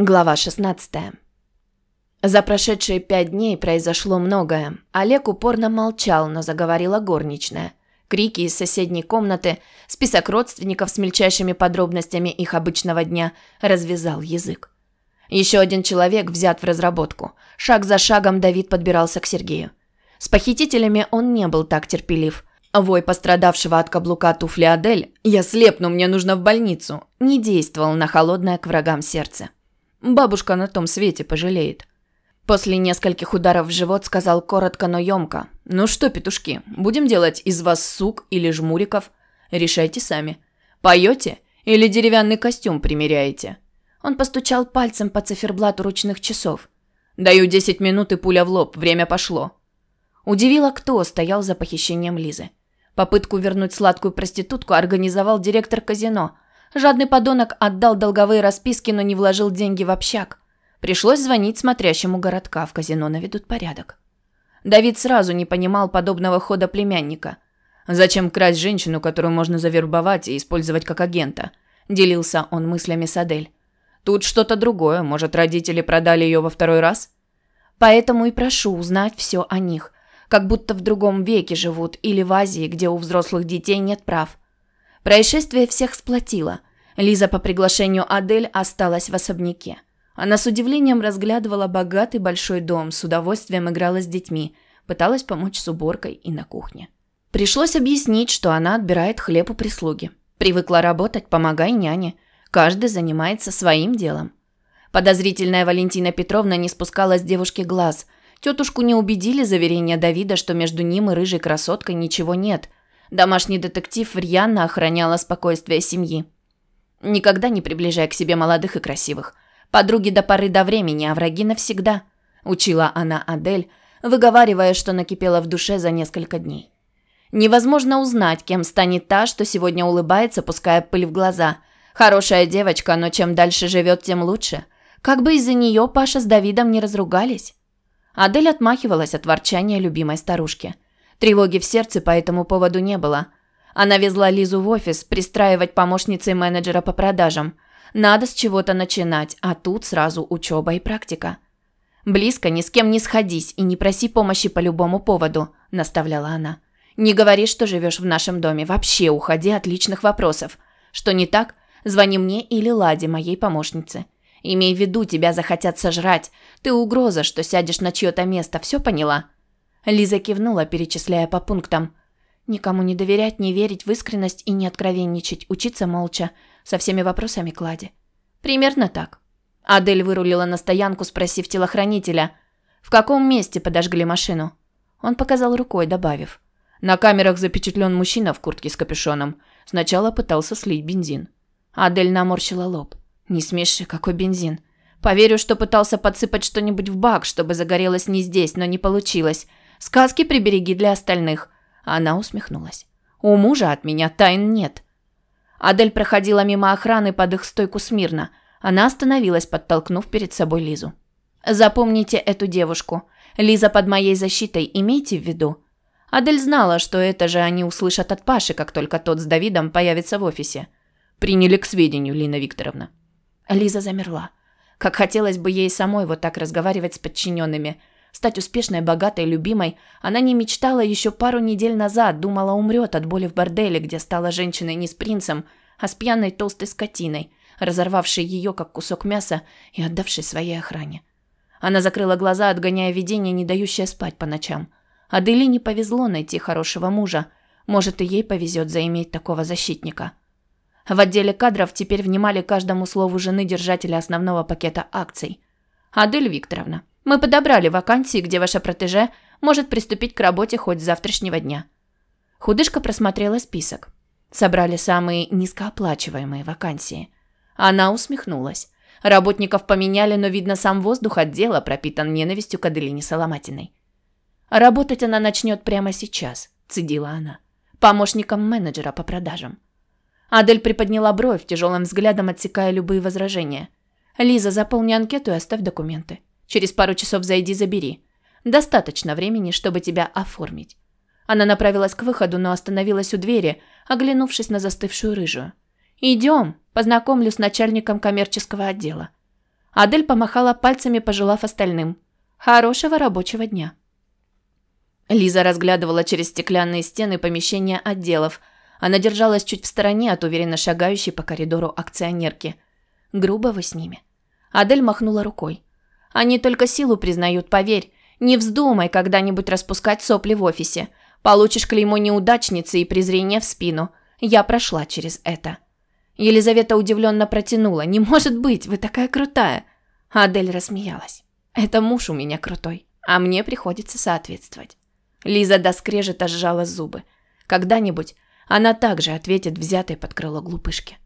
Глава 16. За прошедшие пять дней произошло многое. Олег упорно молчал, но заговорила горничная. Крики из соседней комнаты, список родственников с мельчайшими подробностями их обычного дня развязал язык. Еще один человек взят в разработку. Шаг за шагом Давид подбирался к Сергею. С похитителями он не был так терпелив. Вой пострадавшего от каблука туфли Адель «Я слепну, мне нужно в больницу» не действовал на холодное к врагам сердце. Бабушка на том свете пожалеет. После нескольких ударов в живот сказал коротко, но емко. «Ну что, петушки, будем делать из вас сук или жмуриков? Решайте сами. Поете или деревянный костюм примеряете?» Он постучал пальцем по циферблату ручных часов. «Даю 10 минут и пуля в лоб, время пошло». Удивило, кто стоял за похищением Лизы. Попытку вернуть сладкую проститутку организовал директор казино – Жадный подонок отдал долговые расписки, но не вложил деньги в общак. Пришлось звонить смотрящему городка, в казино наведут порядок. Давид сразу не понимал подобного хода племянника. «Зачем красть женщину, которую можно завербовать и использовать как агента?» – делился он мыслями с Адель. «Тут что-то другое. Может, родители продали ее во второй раз?» «Поэтому и прошу узнать все о них. Как будто в другом веке живут или в Азии, где у взрослых детей нет прав. Происшествие всех сплотило. Лиза по приглашению Адель осталась в особняке. Она с удивлением разглядывала богатый большой дом, с удовольствием играла с детьми, пыталась помочь с уборкой и на кухне. Пришлось объяснить, что она отбирает хлеб у прислуги. Привыкла работать, помогай няне. Каждый занимается своим делом. Подозрительная Валентина Петровна не спускала с девушки глаз. Тетушку не убедили заверения Давида, что между ним и рыжей красоткой ничего нет – Домашний детектив рьяно охраняла спокойствие семьи. Никогда не приближай к себе молодых и красивых. Подруги до поры до времени, а враги навсегда. Учила она Адель, выговаривая, что накипело в душе за несколько дней. Невозможно узнать, кем станет та, что сегодня улыбается, пуская пыль в глаза. Хорошая девочка, но чем дальше живет, тем лучше. Как бы из-за нее Паша с Давидом не разругались. Адель отмахивалась от ворчания любимой старушки – Тревоги в сердце по этому поводу не было. Она везла Лизу в офис пристраивать помощницей менеджера по продажам. Надо с чего-то начинать, а тут сразу учеба и практика. «Близко ни с кем не сходись и не проси помощи по любому поводу», – наставляла она. «Не говори, что живешь в нашем доме. Вообще уходи от личных вопросов. Что не так? Звони мне или Ладе, моей помощнице. Имей в виду, тебя захотят сожрать. Ты угроза, что сядешь на чье-то место. Все поняла?» Лиза кивнула, перечисляя по пунктам. Никому не доверять, не верить в искренность и не откровенничать, учиться молча, со всеми вопросами клади. Примерно так. Адель вырулила на стоянку, спросив телохранителя, в каком месте подожгли машину. Он показал рукой, добавив. На камерах запечатлен мужчина в куртке с капюшоном. Сначала пытался слить бензин. Адель наморщила лоб. «Не смеши, какой бензин? Поверю, что пытался подсыпать что-нибудь в бак, чтобы загорелось не здесь, но не получилось. Сказки прибереги для остальных. Она усмехнулась. У мужа от меня тайн нет. Адель проходила мимо охраны под их стойку смирно. Она остановилась, подтолкнув перед собой Лизу. Запомните эту девушку. Лиза под моей защитой, имейте в виду. Адель знала, что это же они услышат от Паши, как только тот с Давидом появится в офисе. Приняли к сведению, Лина Викторовна. Лиза замерла. Как хотелось бы ей самой вот так разговаривать с подчиненными – Стать успешной, богатой, любимой она не мечтала еще пару недель назад, думала, умрет от боли в борделе, где стала женщиной не с принцем, а с пьяной толстой скотиной, разорвавшей ее, как кусок мяса, и отдавшей своей охране. Она закрыла глаза, отгоняя видение, не дающее спать по ночам. Адели не повезло найти хорошего мужа. Может, и ей повезет заиметь такого защитника. В отделе кадров теперь внимали каждому слову жены держателя основного пакета акций. «Адель Викторовна, мы подобрали вакансии, где ваша протеже может приступить к работе хоть с завтрашнего дня. Худышка просмотрела список. Собрали самые низкооплачиваемые вакансии. Она усмехнулась. Работников поменяли, но, видно, сам воздух отдела пропитан ненавистью к Аделине Соломатиной. «Работать она начнет прямо сейчас», – цедила она. «Помощником менеджера по продажам». Адель приподняла бровь, тяжелым взглядом отсекая любые возражения. «Лиза, заполни анкету и оставь документы. Через пару часов зайди, забери. Достаточно времени, чтобы тебя оформить. Она направилась к выходу, но остановилась у двери, оглянувшись на застывшую рыжую. «Идем, познакомлю с начальником коммерческого отдела». Адель помахала пальцами, пожелав остальным. «Хорошего рабочего дня». Лиза разглядывала через стеклянные стены помещения отделов. Она держалась чуть в стороне от уверенно шагающей по коридору акционерки. «Грубо вы с ними». Адель махнула рукой. «Они только силу признают, поверь. Не вздумай когда-нибудь распускать сопли в офисе. Получишь клеймо неудачницы и презрение в спину. Я прошла через это». Елизавета удивленно протянула. «Не может быть, вы такая крутая!» Адель рассмеялась. «Это муж у меня крутой, а мне приходится соответствовать». Лиза до скрежета сжала зубы. Когда-нибудь она также ответит взятой под крыло глупышке.